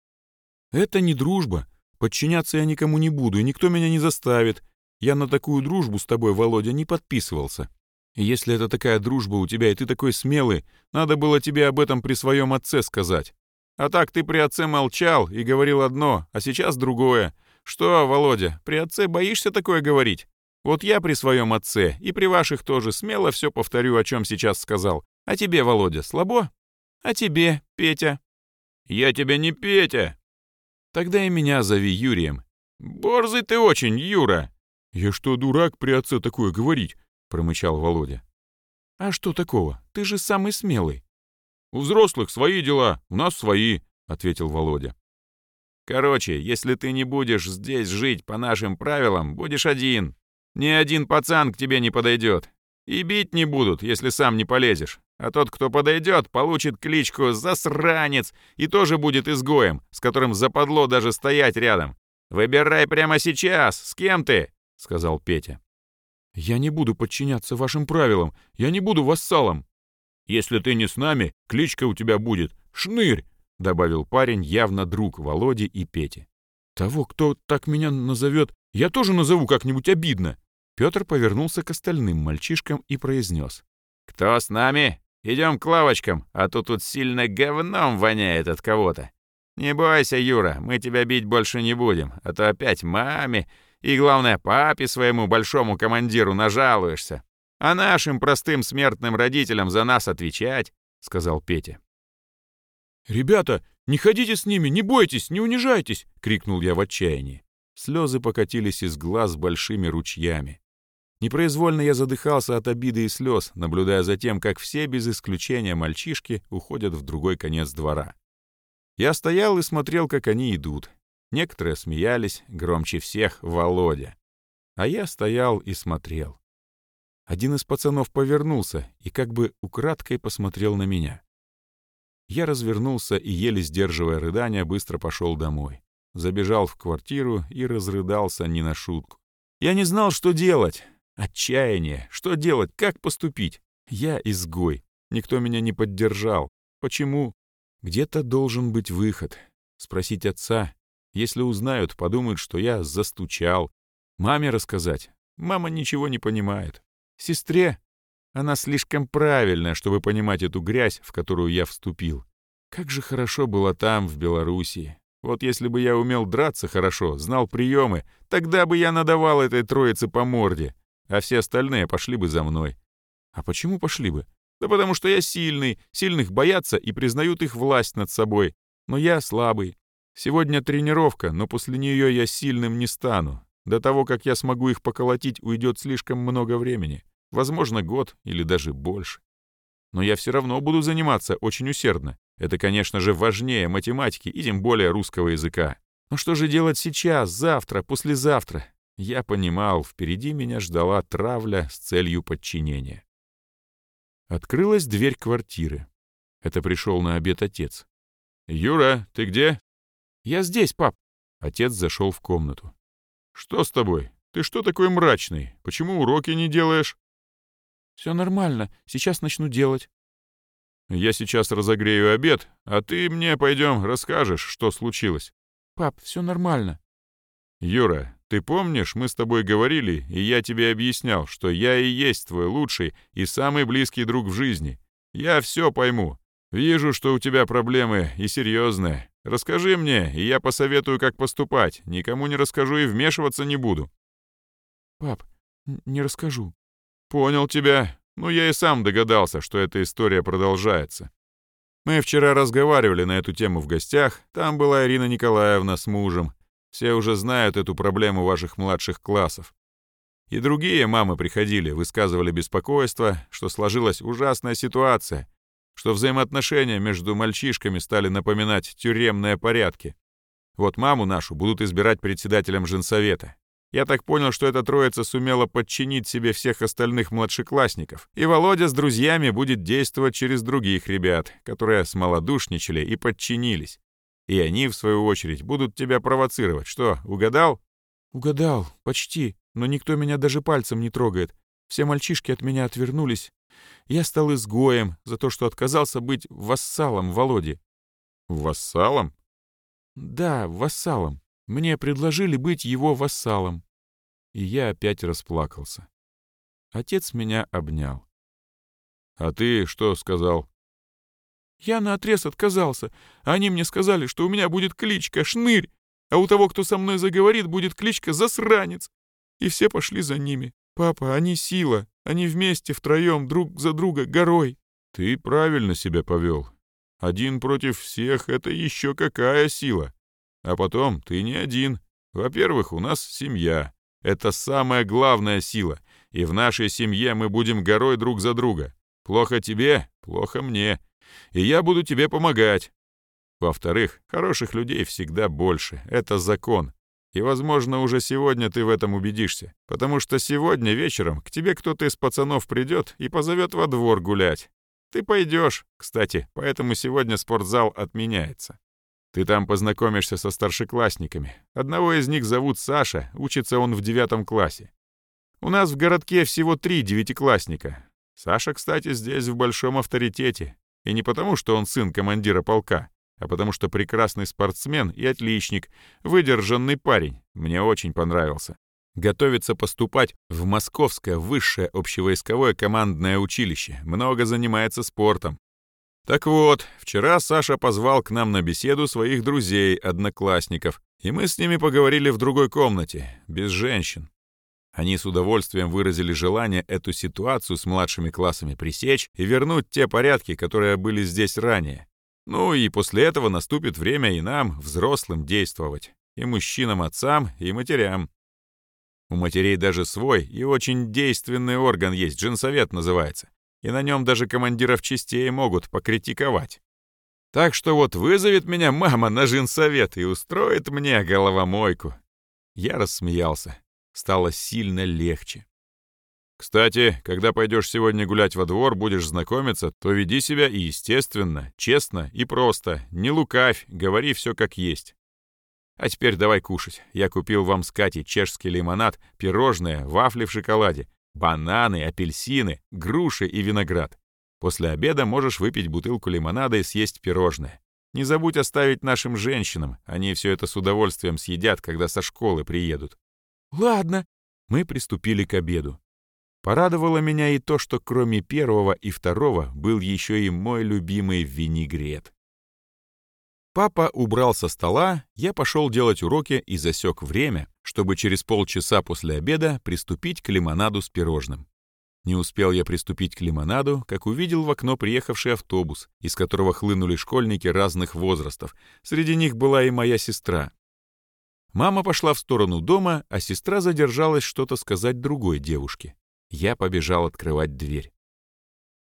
Это не дружба. Подчиняться я никому не буду, и никто меня не заставит. Я на такую дружбу с тобой, Володя, не подписывался. Если это такая дружба у тебя, и ты такой смелый, надо было тебе об этом при своем отце сказать. А так ты при отце молчал и говорил одно, а сейчас другое. Что, Володя, при отце боишься такое говорить? Вот я при своем отце и при ваших тоже смело все повторю, о чем сейчас сказал. А тебе, Володя, слабо? А тебе, Петя? Я тебе не Петя. Тогда и меня зови Юрием. Борзый ты очень, Юра. Я что, дурак при отце такое говорить? Промычал Володя. А что такого? Ты же самый смелый. У взрослых свои дела, у нас свои, ответил Володя. Короче, если ты не будешь здесь жить по нашим правилам, будешь один, ни один пацан к тебе не подойдет. И бить не будут, если сам не полезешь. А тот, кто подойдет, получит кличку «засранец» и тоже будет изгоем, с которым западло даже стоять рядом. «Выбирай прямо сейчас, с кем ты?» — сказал Петя. «Я не буду подчиняться вашим правилам, я не буду вассалом». «Если ты не с нами, кличка у тебя будет Шнырь», — добавил парень, явно друг Володи и Пети. «Того, кто так меня назовет, я тоже назову как-нибудь обидно», Петр повернулся к остальным мальчишкам и произнес. «Кто с нами? Идем к лавочкам, а то тут сильно говном воняет от кого-то. Не бойся, Юра, мы тебя бить больше не будем, а то опять маме и, главное, папе своему большому командиру нажалуешься. А нашим простым смертным родителям за нас отвечать», — сказал Петя. «Ребята, не ходите с ними, не бойтесь, не унижайтесь!» — крикнул я в отчаянии. Слезы покатились из глаз большими ручьями. Непроизвольно я задыхался от обиды и слез, наблюдая за тем, как все без исключения мальчишки уходят в другой конец двора. Я стоял и смотрел, как они идут. Некоторые смеялись, громче всех — Володя. А я стоял и смотрел. Один из пацанов повернулся и как бы украдкой посмотрел на меня. Я развернулся и, еле сдерживая рыдания, быстро пошел домой. Забежал в квартиру и разрыдался не на шутку. Я не знал, что делать. Отчаяние. Что делать? Как поступить? Я изгой. Никто меня не поддержал. Почему? Где-то должен быть выход. Спросить отца. Если узнают, подумают, что я застучал. Маме рассказать. Мама ничего не понимает. Сестре? Она слишком правильная, чтобы понимать эту грязь, в которую я вступил. Как же хорошо было там, в Белоруссии. Вот если бы я умел драться хорошо, знал приемы, тогда бы я надавал этой троице по морде а все остальные пошли бы за мной. А почему пошли бы? Да потому что я сильный, сильных боятся и признают их власть над собой. Но я слабый. Сегодня тренировка, но после нее я сильным не стану. До того, как я смогу их поколотить, уйдет слишком много времени. Возможно, год или даже больше. Но я все равно буду заниматься очень усердно. Это, конечно же, важнее математики и тем более русского языка. Но что же делать сейчас, завтра, послезавтра? Я понимал, впереди меня ждала травля с целью подчинения. Открылась дверь квартиры. Это пришел на обед отец. «Юра, ты где?» «Я здесь, пап». Отец зашел в комнату. «Что с тобой? Ты что такой мрачный? Почему уроки не делаешь?» «Все нормально. Сейчас начну делать». «Я сейчас разогрею обед, а ты мне, пойдем, расскажешь, что случилось». «Пап, все нормально». «Юра, ты помнишь, мы с тобой говорили, и я тебе объяснял, что я и есть твой лучший и самый близкий друг в жизни. Я все пойму. Вижу, что у тебя проблемы и серьезные. Расскажи мне, и я посоветую, как поступать. Никому не расскажу и вмешиваться не буду». «Пап, не расскажу». «Понял тебя. Ну, я и сам догадался, что эта история продолжается. Мы вчера разговаривали на эту тему в гостях. Там была Ирина Николаевна с мужем. Все уже знают эту проблему ваших младших классов. И другие мамы приходили, высказывали беспокойство, что сложилась ужасная ситуация, что взаимоотношения между мальчишками стали напоминать тюремные порядки. Вот маму нашу будут избирать председателем женсовета. Я так понял, что эта троица сумела подчинить себе всех остальных младшеклассников, и Володя с друзьями будет действовать через других ребят, которые смолодушничали и подчинились. И они, в свою очередь, будут тебя провоцировать. Что, угадал?» «Угадал, почти, но никто меня даже пальцем не трогает. Все мальчишки от меня отвернулись. Я стал изгоем за то, что отказался быть вассалом Володи». «Вассалом?» «Да, вассалом. Мне предложили быть его вассалом». И я опять расплакался. Отец меня обнял. А ты что сказал? Я наотрез отказался. Они мне сказали, что у меня будет кличка Шнырь, а у того, кто со мной заговорит, будет кличка Засранец. И все пошли за ними. Папа, они сила. Они вместе, втроем, друг за друга, горой. Ты правильно себя повел. Один против всех — это еще какая сила. А потом, ты не один. Во-первых, у нас семья. Это самая главная сила. И в нашей семье мы будем горой друг за друга. Плохо тебе, плохо мне. И я буду тебе помогать. Во-вторых, хороших людей всегда больше. Это закон. И, возможно, уже сегодня ты в этом убедишься. Потому что сегодня вечером к тебе кто-то из пацанов придет и позовет во двор гулять. Ты пойдешь, кстати, поэтому сегодня спортзал отменяется. Ты там познакомишься со старшеклассниками. Одного из них зовут Саша, учится он в девятом классе. У нас в городке всего три девятиклассника. Саша, кстати, здесь в большом авторитете. И не потому, что он сын командира полка, а потому что прекрасный спортсмен и отличник, выдержанный парень. Мне очень понравился. Готовится поступать в Московское высшее общевойсковое командное училище. Много занимается спортом. Так вот, вчера Саша позвал к нам на беседу своих друзей-одноклассников, и мы с ними поговорили в другой комнате, без женщин. Они с удовольствием выразили желание эту ситуацию с младшими классами пресечь и вернуть те порядки, которые были здесь ранее. Ну и после этого наступит время и нам, взрослым, действовать. И мужчинам-отцам, и матерям. У матерей даже свой и очень действенный орган есть, женсовет называется. И на нем даже командиров частей могут покритиковать. Так что вот вызовет меня мама на женсовет и устроит мне головомойку. Я рассмеялся. Стало сильно легче. Кстати, когда пойдешь сегодня гулять во двор, будешь знакомиться, то веди себя и естественно, честно и просто. Не лукавь, говори все как есть. А теперь давай кушать. Я купил вам с Катей чешский лимонад, пирожные, вафли в шоколаде, бананы, апельсины, груши и виноград. После обеда можешь выпить бутылку лимонада и съесть пирожное. Не забудь оставить нашим женщинам, они все это с удовольствием съедят, когда со школы приедут. Ладно. Мы приступили к обеду. Порадовало меня и то, что кроме первого и второго был еще и мой любимый винегрет. Папа убрал со стола, я пошел делать уроки и засек время, чтобы через полчаса после обеда приступить к лимонаду с пирожным. Не успел я приступить к лимонаду, как увидел в окно приехавший автобус, из которого хлынули школьники разных возрастов. Среди них была и моя сестра. Мама пошла в сторону дома, а сестра задержалась что-то сказать другой девушке. Я побежал открывать дверь.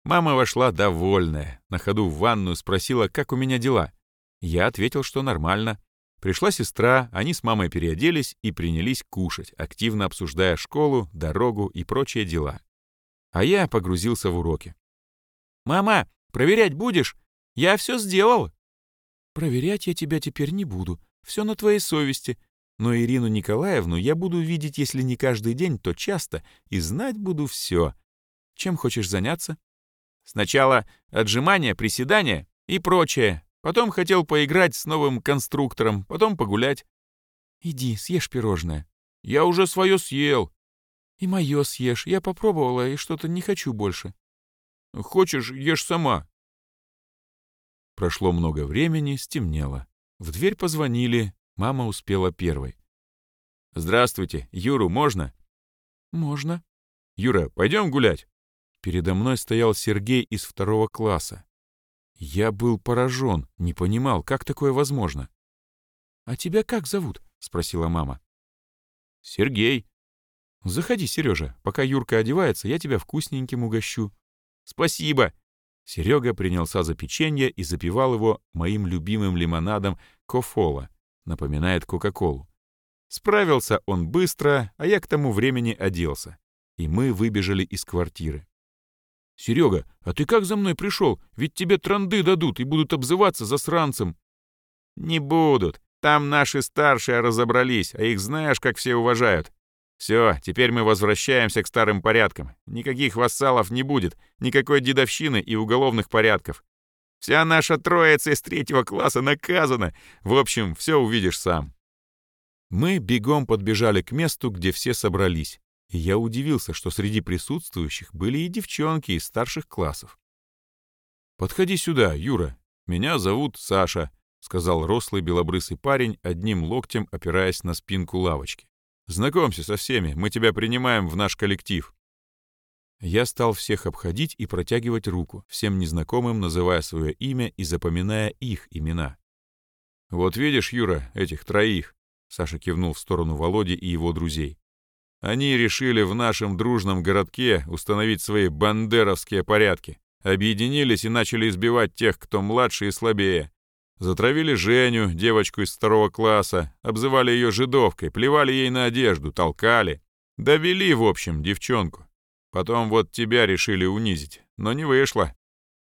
Мама вошла довольная, на ходу в ванную спросила, как у меня дела. Я ответил, что нормально. Пришла сестра, они с мамой переоделись и принялись кушать, активно обсуждая школу, дорогу и прочие дела. А я погрузился в уроки. «Мама, проверять будешь? Я все сделал!» «Проверять я тебя теперь не буду. Все на твоей совести. Но Ирину Николаевну я буду видеть, если не каждый день, то часто, и знать буду все. Чем хочешь заняться? Сначала отжимания, приседания и прочее. Потом хотел поиграть с новым конструктором, потом погулять. Иди, съешь пирожное. Я уже свое съел. И мое съешь. Я попробовала и что-то не хочу больше. Хочешь, ешь сама. Прошло много времени, стемнело. В дверь позвонили, Мама успела первой. «Здравствуйте, Юру можно?» «Можно». «Юра, пойдем гулять?» Передо мной стоял Сергей из второго класса. Я был поражен, не понимал, как такое возможно. «А тебя как зовут?» — спросила мама. «Сергей». «Заходи, Сережа. Пока Юрка одевается, я тебя вкусненьким угощу». «Спасибо!» Серега принялся за печенье и запивал его моим любимым лимонадом кофола напоминает Кока-Колу. Справился он быстро, а я к тому времени оделся. И мы выбежали из квартиры. «Серега, а ты как за мной пришел? Ведь тебе транды дадут и будут обзываться засранцем». «Не будут. Там наши старшие разобрались, а их знаешь, как все уважают. Все, теперь мы возвращаемся к старым порядкам. Никаких вассалов не будет, никакой дедовщины и уголовных порядков. Вся наша троица из третьего класса наказана. В общем, все увидишь сам». Мы бегом подбежали к месту, где все собрались. И я удивился, что среди присутствующих были и девчонки из старших классов. «Подходи сюда, Юра. Меня зовут Саша», — сказал рослый белобрысый парень, одним локтем опираясь на спинку лавочки. «Знакомься со всеми, мы тебя принимаем в наш коллектив». Я стал всех обходить и протягивать руку, всем незнакомым называя свое имя и запоминая их имена. «Вот видишь, Юра, этих троих», — Саша кивнул в сторону Володи и его друзей. «Они решили в нашем дружном городке установить свои бандеровские порядки. Объединились и начали избивать тех, кто младше и слабее. Затравили Женю, девочку из второго класса, обзывали ее жидовкой, плевали ей на одежду, толкали. Довели, в общем, девчонку. Потом вот тебя решили унизить, но не вышло.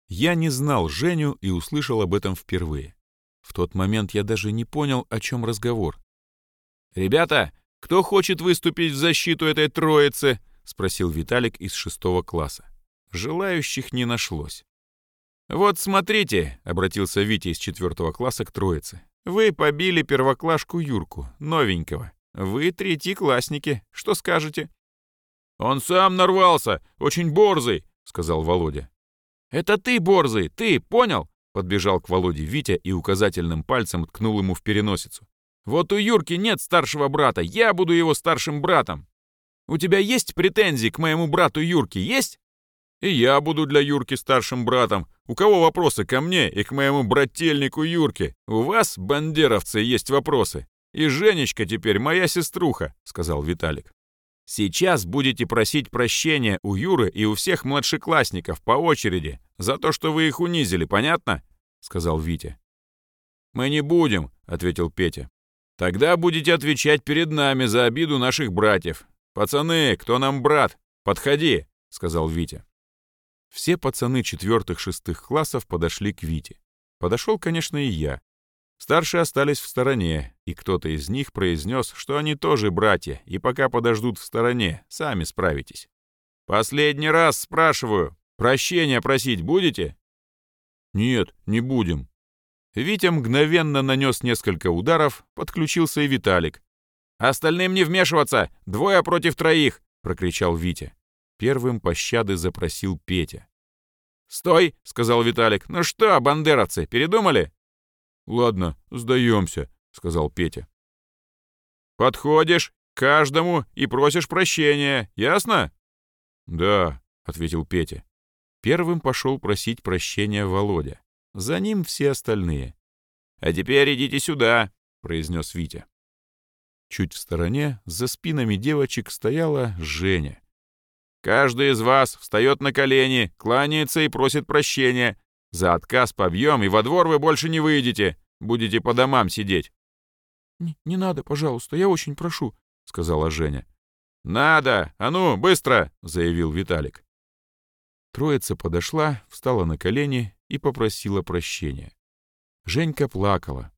Я не знал Женю и услышал об этом впервые. В тот момент я даже не понял, о чем разговор. «Ребята, кто хочет выступить в защиту этой троицы?» — спросил Виталик из шестого класса. Желающих не нашлось. «Вот смотрите», — обратился Витя из четвертого класса к троице. «Вы побили первоклашку Юрку, новенького. Вы третьеклассники. Что скажете?» «Он сам нарвался, очень борзый», — сказал Володя. «Это ты борзый, ты, понял?» Подбежал к Володе Витя и указательным пальцем ткнул ему в переносицу. «Вот у Юрки нет старшего брата, я буду его старшим братом. У тебя есть претензии к моему брату Юрке, есть?» И я буду для Юрки старшим братом. У кого вопросы ко мне и к моему брательнику Юрке? У вас, бандеровцы, есть вопросы. И Женечка теперь моя сеструха», — сказал Виталик. «Сейчас будете просить прощения у Юры и у всех младшеклассников по очереди за то, что вы их унизили, понятно?» — сказал Витя. «Мы не будем», — ответил Петя. «Тогда будете отвечать перед нами за обиду наших братьев. Пацаны, кто нам брат? Подходи», — сказал Витя. Все пацаны четвертых-шестых классов подошли к Вите. Подошел, конечно, и я. Старшие остались в стороне, и кто-то из них произнес, что они тоже братья, и пока подождут в стороне, сами справитесь. «Последний раз спрашиваю, прощения просить будете?» «Нет, не будем». Витя мгновенно нанес несколько ударов, подключился и Виталик. «Остальным не вмешиваться! Двое против троих!» — прокричал Витя. Первым пощады запросил Петя. «Стой!» — сказал Виталик. «Ну что, бандеровцы, передумали?» «Ладно, сдаемся», — сказал Петя. «Подходишь к каждому и просишь прощения, ясно?» «Да», — ответил Петя. Первым пошел просить прощения Володя. За ним все остальные. «А теперь идите сюда», — произнес Витя. Чуть в стороне, за спинами девочек, стояла Женя. Каждый из вас встает на колени, кланяется и просит прощения. За отказ побьем, и во двор вы больше не выйдете. Будете по домам сидеть». «Не, не надо, пожалуйста, я очень прошу», — сказала Женя. «Надо! А ну, быстро!» — заявил Виталик. Троица подошла, встала на колени и попросила прощения. Женька плакала.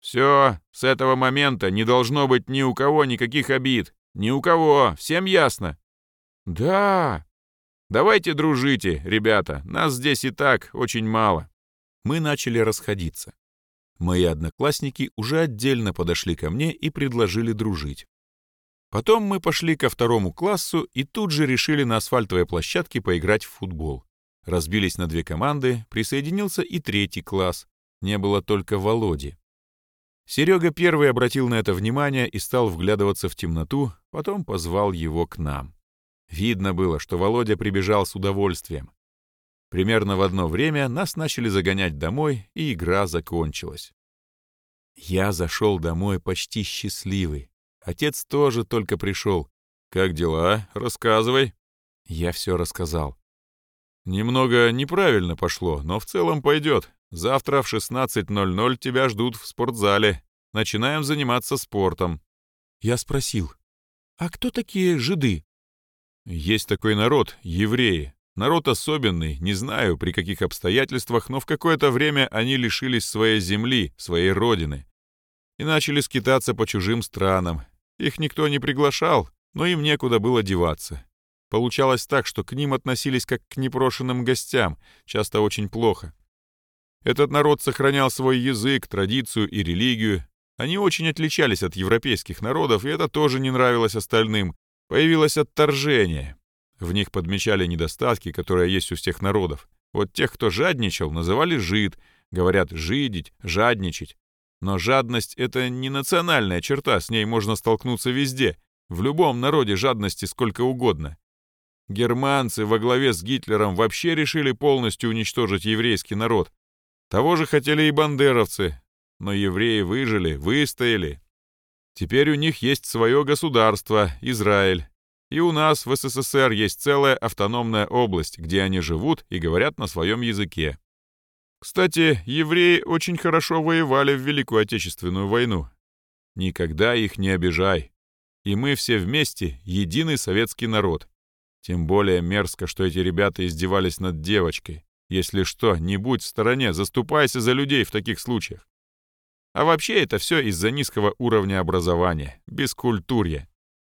«Все, с этого момента не должно быть ни у кого никаких обид. Ни у кого, всем ясно?» «Да! Давайте дружите, ребята, нас здесь и так очень мало». Мы начали расходиться. Мои одноклассники уже отдельно подошли ко мне и предложили дружить. Потом мы пошли ко второму классу и тут же решили на асфальтовой площадке поиграть в футбол. Разбились на две команды, присоединился и третий класс. Не было только Володи. Серега первый обратил на это внимание и стал вглядываться в темноту, потом позвал его к нам. Видно было, что Володя прибежал с удовольствием. Примерно в одно время нас начали загонять домой, и игра закончилась. Я зашел домой почти счастливый. Отец тоже только пришел. «Как дела? Рассказывай». Я все рассказал. «Немного неправильно пошло, но в целом пойдет. Завтра в 16.00 тебя ждут в спортзале. Начинаем заниматься спортом». Я спросил, «А кто такие жиды?» Есть такой народ — евреи. Народ особенный, не знаю, при каких обстоятельствах, но в какое-то время они лишились своей земли, своей родины. И начали скитаться по чужим странам. Их никто не приглашал, но им некуда было деваться. Получалось так, что к ним относились как к непрошенным гостям, часто очень плохо. Этот народ сохранял свой язык, традицию и религию. Они очень отличались от европейских народов, и это тоже не нравилось остальным, Появилось отторжение. В них подмечали недостатки, которые есть у всех народов. Вот тех, кто жадничал, называли жид. Говорят «жидить», «жадничать». Но жадность — это не национальная черта, с ней можно столкнуться везде. В любом народе жадности сколько угодно. Германцы во главе с Гитлером вообще решили полностью уничтожить еврейский народ. Того же хотели и бандеровцы. Но евреи выжили, выстояли. Теперь у них есть свое государство, Израиль. И у нас в СССР есть целая автономная область, где они живут и говорят на своем языке. Кстати, евреи очень хорошо воевали в Великую Отечественную войну. Никогда их не обижай. И мы все вместе единый советский народ. Тем более мерзко, что эти ребята издевались над девочкой. Если что, не будь в стороне, заступайся за людей в таких случаях. А вообще это все из-за низкого уровня образования, бескультурья.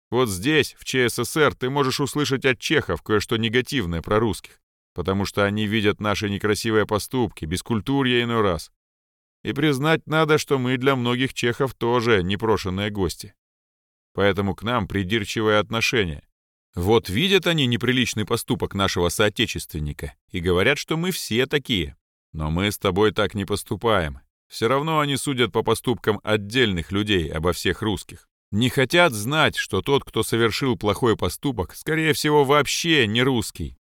Вот здесь, в ЧССР, ты можешь услышать от чехов кое-что негативное про русских, потому что они видят наши некрасивые поступки, бескультурье иной раз. И признать надо, что мы для многих чехов тоже непрошенные гости. Поэтому к нам придирчивое отношение. Вот видят они неприличный поступок нашего соотечественника и говорят, что мы все такие. Но мы с тобой так не поступаем. Все равно они судят по поступкам отдельных людей обо всех русских. Не хотят знать, что тот, кто совершил плохой поступок, скорее всего, вообще не русский.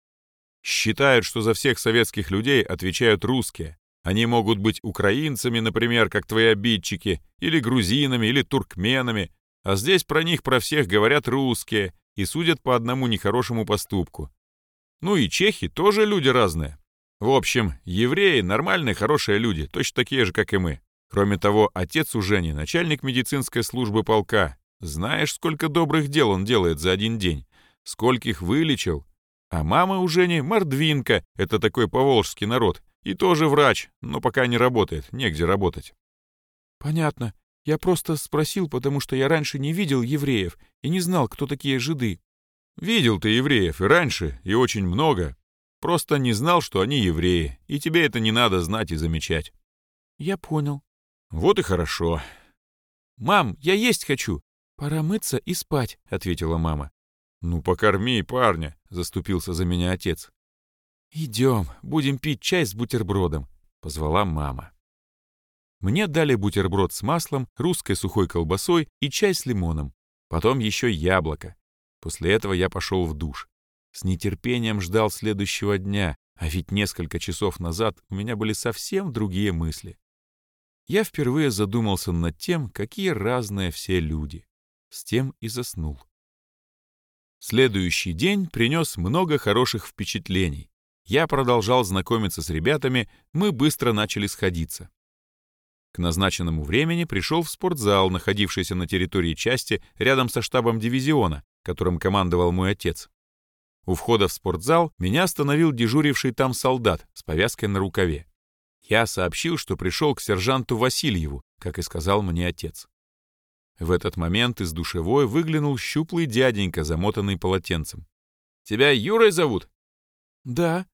Считают, что за всех советских людей отвечают русские. Они могут быть украинцами, например, как твои обидчики, или грузинами, или туркменами, а здесь про них, про всех говорят русские, и судят по одному нехорошему поступку. Ну и чехи тоже люди разные. В общем, евреи — нормальные, хорошие люди, точно такие же, как и мы. Кроме того, отец у Жени — начальник медицинской службы полка. Знаешь, сколько добрых дел он делает за один день? Скольких вылечил? А мама у Жени — мордвинка, это такой поволжский народ. И тоже врач, но пока не работает, негде работать. Понятно. Я просто спросил, потому что я раньше не видел евреев и не знал, кто такие жиды. Видел ты евреев и раньше, и очень много. Просто не знал, что они евреи, и тебе это не надо знать и замечать. Я понял. Вот и хорошо. Мам, я есть хочу. Пора мыться и спать, ответила мама. Ну, покорми парня, заступился за меня отец. Идем, будем пить чай с бутербродом, позвала мама. Мне дали бутерброд с маслом, русской сухой колбасой и чай с лимоном. Потом еще яблоко. После этого я пошел в душ. С нетерпением ждал следующего дня, а ведь несколько часов назад у меня были совсем другие мысли. Я впервые задумался над тем, какие разные все люди. С тем и заснул. Следующий день принес много хороших впечатлений. Я продолжал знакомиться с ребятами, мы быстро начали сходиться. К назначенному времени пришел в спортзал, находившийся на территории части рядом со штабом дивизиона, которым командовал мой отец. У входа в спортзал меня остановил дежуривший там солдат с повязкой на рукаве. Я сообщил, что пришел к сержанту Васильеву, как и сказал мне отец. В этот момент из душевой выглянул щуплый дяденька, замотанный полотенцем. «Тебя Юрой зовут?» «Да».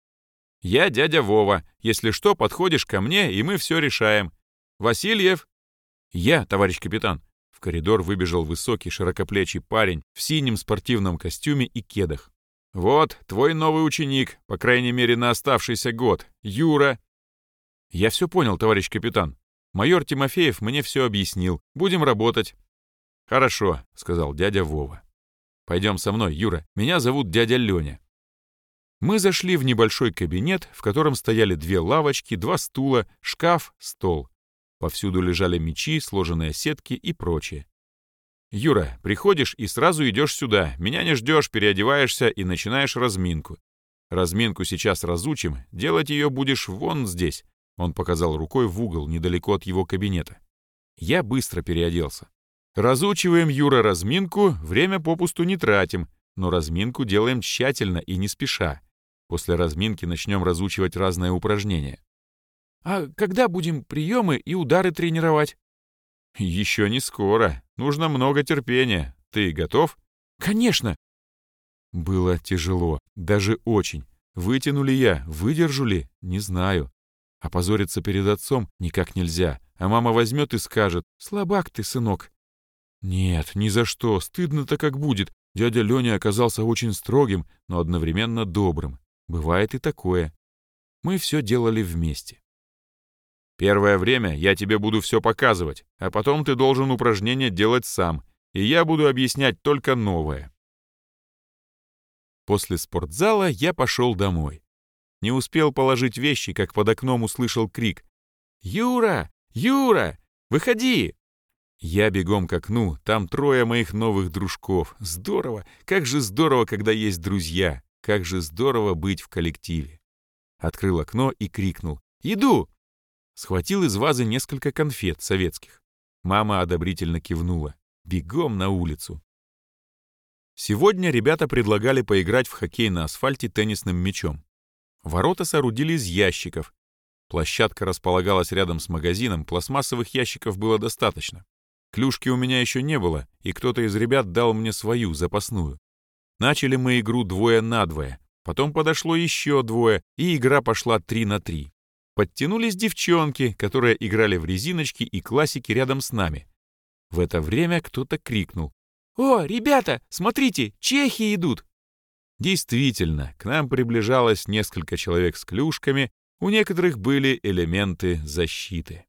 «Я дядя Вова. Если что, подходишь ко мне, и мы все решаем. «Васильев!» «Я, товарищ капитан!» В коридор выбежал высокий, широкоплечий парень в синем спортивном костюме и кедах. «Вот, твой новый ученик, по крайней мере, на оставшийся год, Юра!» «Я все понял, товарищ капитан. Майор Тимофеев мне все объяснил. Будем работать». «Хорошо», — сказал дядя Вова. «Пойдем со мной, Юра. Меня зовут дядя Леня». Мы зашли в небольшой кабинет, в котором стояли две лавочки, два стула, шкаф, стол. Повсюду лежали мечи, сложенные сетки и прочее. «Юра, приходишь и сразу идешь сюда, меня не ждешь, переодеваешься и начинаешь разминку. Разминку сейчас разучим, делать ее будешь вон здесь». Он показал рукой в угол, недалеко от его кабинета. Я быстро переоделся. Разучиваем, Юра, разминку, время попусту не тратим, но разминку делаем тщательно и не спеша. После разминки начнем разучивать разные упражнения. А когда будем приемы и удары тренировать? Еще не скоро. Нужно много терпения. Ты готов? Конечно. Было тяжело, даже очень. Вытянули я, выдержу ли, не знаю. Опозориться перед отцом никак нельзя, а мама возьмет и скажет «Слабак ты, сынок». Нет, ни за что, стыдно-то как будет, Дядя Леня оказался очень строгим, но одновременно добрым. Бывает и такое. Мы все делали вместе. Первое время я тебе буду все показывать, а потом ты должен упражнения делать сам, и я буду объяснять только новое. После спортзала я пошел домой. Не успел положить вещи, как под окном услышал крик. «Юра! Юра! Выходи!» Я бегом к окну, там трое моих новых дружков. Здорово! Как же здорово, когда есть друзья! Как же здорово быть в коллективе! Открыл окно и крикнул. «Иду!» Схватил из вазы несколько конфет советских. Мама одобрительно кивнула. Бегом на улицу. Сегодня ребята предлагали поиграть в хоккей на асфальте теннисным мячом. Ворота соорудили из ящиков. Площадка располагалась рядом с магазином, пластмассовых ящиков было достаточно. Клюшки у меня еще не было, и кто-то из ребят дал мне свою, запасную. Начали мы игру двое на двое, потом подошло еще двое, и игра пошла три на три. Подтянулись девчонки, которые играли в резиночки и классики рядом с нами. В это время кто-то крикнул. «О, ребята, смотрите, чехи идут!» Действительно, к нам приближалось несколько человек с клюшками, у некоторых были элементы защиты.